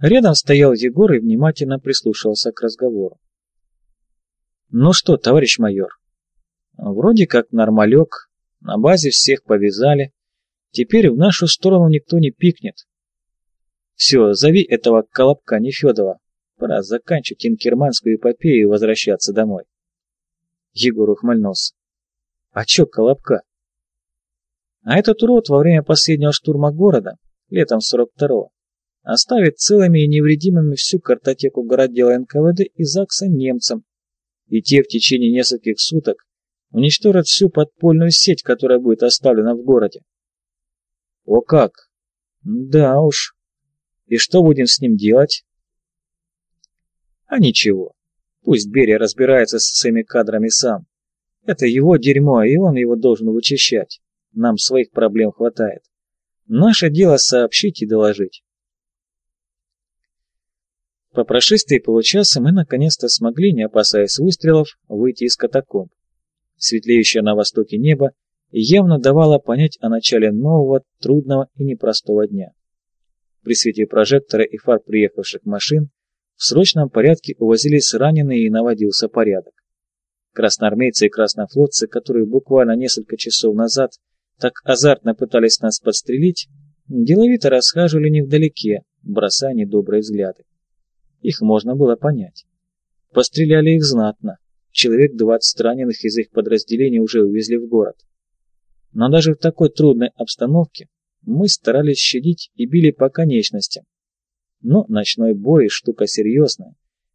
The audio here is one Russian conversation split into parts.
Рядом стоял Егор и внимательно прислушивался к разговору. «Ну что, товарищ майор, вроде как нормалек, на базе всех повязали, теперь в нашу сторону никто не пикнет. Все, зови этого Колобка Нефедова, пора заканчивать инкерманскую эпопею и возвращаться домой». Егор ухмыльнулся. «А чё Колобка?» «А этот урод во время последнего штурма города, летом 42-го, оставит целыми и невредимыми всю картотеку городдела НКВД и ЗАГСа немцам, и те в течение нескольких суток уничтожат всю подпольную сеть, которая будет оставлена в городе. О как! Да уж. И что будем с ним делать? А ничего. Пусть Берия разбирается со своими кадрами сам. Это его дерьмо, и он его должен вычищать. Нам своих проблем хватает. Наше дело сообщить и доложить. По прошествии получаса мы наконец-то смогли, не опасаясь выстрелов, выйти из катакомб. Светлеющее на востоке небо явно давало понять о начале нового, трудного и непростого дня. При свете прожектора и фар приехавших машин в срочном порядке увозились раненые и наводился порядок. Красноармейцы и краснофлотцы, которые буквально несколько часов назад так азартно пытались нас подстрелить, деловито расхаживали невдалеке, бросая недобрые взгляды. Их можно было понять. Постреляли их знатно. Человек 20 раненых из их подразделения уже увезли в город. Но даже в такой трудной обстановке мы старались щадить и били по конечностям. Но ночной бой – штука серьезная,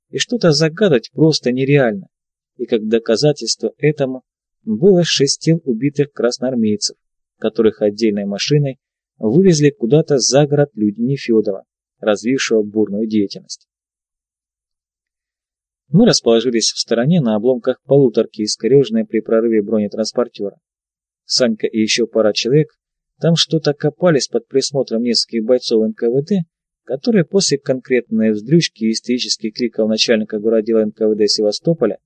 и что-то загадать просто нереально. И как доказательство этому было шесть тел убитых красноармейцев, которых отдельной машиной вывезли куда-то за город люди Нефедова, развившего бурную деятельность. Мы расположились в стороне на обломках полуторки, искореженной при прорыве бронетранспортера. Санька и еще пара человек там что-то копались под присмотром нескольких бойцов НКВД, которые после конкретной вздрючки и истерических криков начальника городила НКВД Севастополя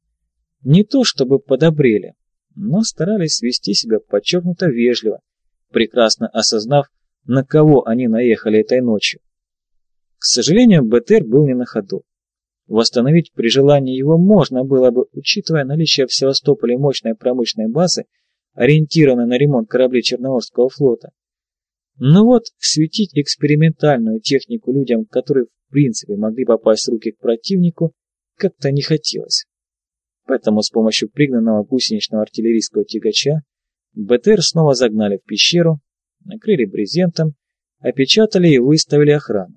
не то чтобы подобрели, но старались вести себя подчеркнуто вежливо, прекрасно осознав, на кого они наехали этой ночью. К сожалению, БТР был не на ходу. Восстановить при желании его можно было бы, учитывая наличие в Севастополе мощной промышленной базы, ориентированной на ремонт кораблей Черноморского флота. Но вот светить экспериментальную технику людям, которые в принципе могли попасть в руки к противнику, как-то не хотелось. Поэтому с помощью пригнанного гусеничного артиллерийского тягача БТР снова загнали в пещеру, накрыли брезентом, опечатали и выставили охрану.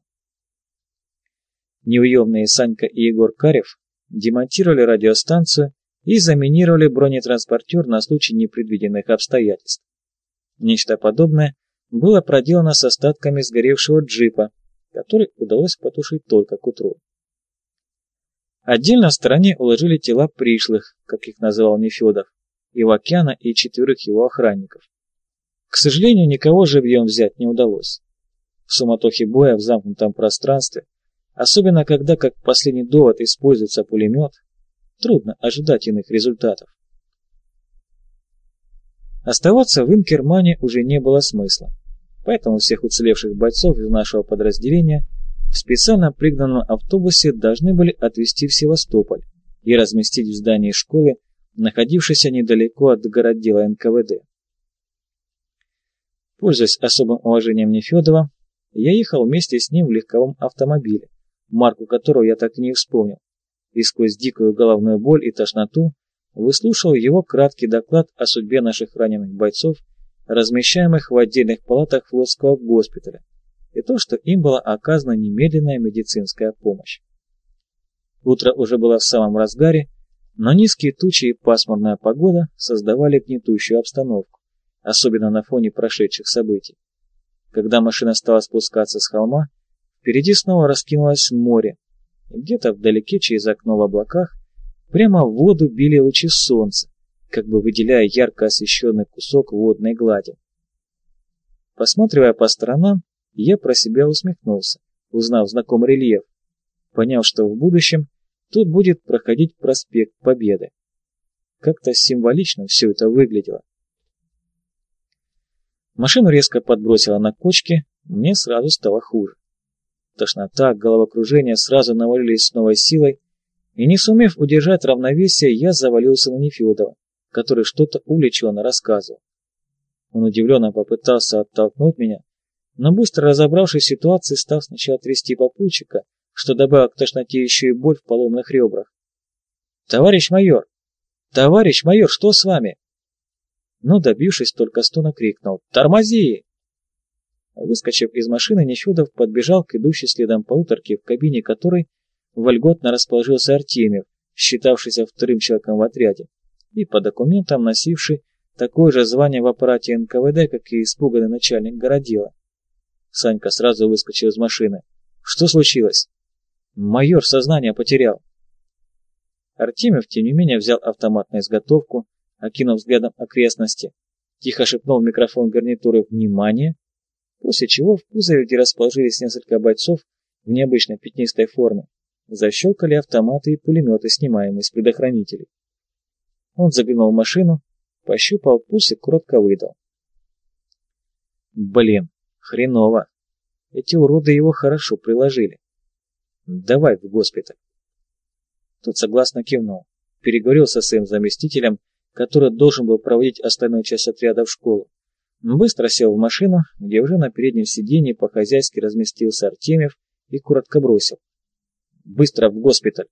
Неуемные Санька и Егор Карев демонтировали радиостанцию и заминировали бронетранспортер на случай непредвиденных обстоятельств. Нечто подобное было проделано с остатками сгоревшего джипа, который удалось потушить только к утру. Отдельно в стороне уложили тела пришлых, как их называл Нефедов, Ивакяна и четверых его охранников. К сожалению, никого живьем взять не удалось. В суматохе боя в замкнутом пространстве Особенно когда, как последний довод, используется пулемет, трудно ожидать иных результатов. Оставаться в Инкермане уже не было смысла, поэтому всех уцелевших бойцов из нашего подразделения в специально пригнанном автобусе должны были отвезти в Севастополь и разместить в здании школы, находившейся недалеко от городдела НКВД. Пользуясь особым уважением Нефедова, я ехал вместе с ним в легковом автомобиле, марку которого я так и не вспомнил, и сквозь дикую головную боль и тошноту выслушал его краткий доклад о судьбе наших раненых бойцов, размещаемых в отдельных палатах флотского госпиталя, и то, что им была оказана немедленная медицинская помощь. Утро уже было в самом разгаре, но низкие тучи и пасмурная погода создавали гнетущую обстановку, особенно на фоне прошедших событий. Когда машина стала спускаться с холма, Впереди снова раскинулось море, где-то вдалеке через окно в облаках прямо в воду били лучи солнца, как бы выделяя ярко освещенный кусок водной глади. Посматривая по сторонам, я про себя усмехнулся, узнав знакомый рельеф, поняв, что в будущем тут будет проходить проспект Победы. Как-то символично все это выглядело. Машину резко подбросило на кочке, мне сразу стало хуже. Тошнота, головокружение сразу навалились с новой силой, и не сумев удержать равновесие, я завалился на Нефедова, который что-то увлеченно рассказывал. Он удивленно попытался оттолкнуть меня, но быстро разобравшись в ситуации, стал сначала трясти попутчика, что добавил к тошноте еще и боль в поломных ребрах. «Товарищ майор! Товарищ майор, что с вами?» Но, добившись только стона, крикнул «Тормози!» Выскочив из машины, Нефедов подбежал к идущей следом полуторке, в кабине которой вольготно расположился Артемьев, считавшийся вторым человеком в отряде, и по документам носивший такое же звание в аппарате НКВД, как и испуганный начальник городила. Санька сразу выскочил из машины. «Что случилось?» «Майор сознание потерял». Артемьев, тем не менее, взял автомат на изготовку, окинув взглядом окрестности, тихо шепнул в микрофон гарнитуры «Внимание!», после чего в кузове, где расположились несколько бойцов в необычной пятнистой форме, защелкали автоматы и пулеметы, снимаемые с предохранителей. Он заглянул в машину, пощупал пульс и коротко выдал. «Блин, хреново. Эти уроды его хорошо приложили. Давай в госпиталь». Тот согласно кивнул, переговорил со своим заместителем, который должен был проводить остальную часть отряда в школу. Быстро сел в машину, где уже на переднем сиденье по-хозяйски разместился Артемьев и коротко бросил. Быстро в госпиталь.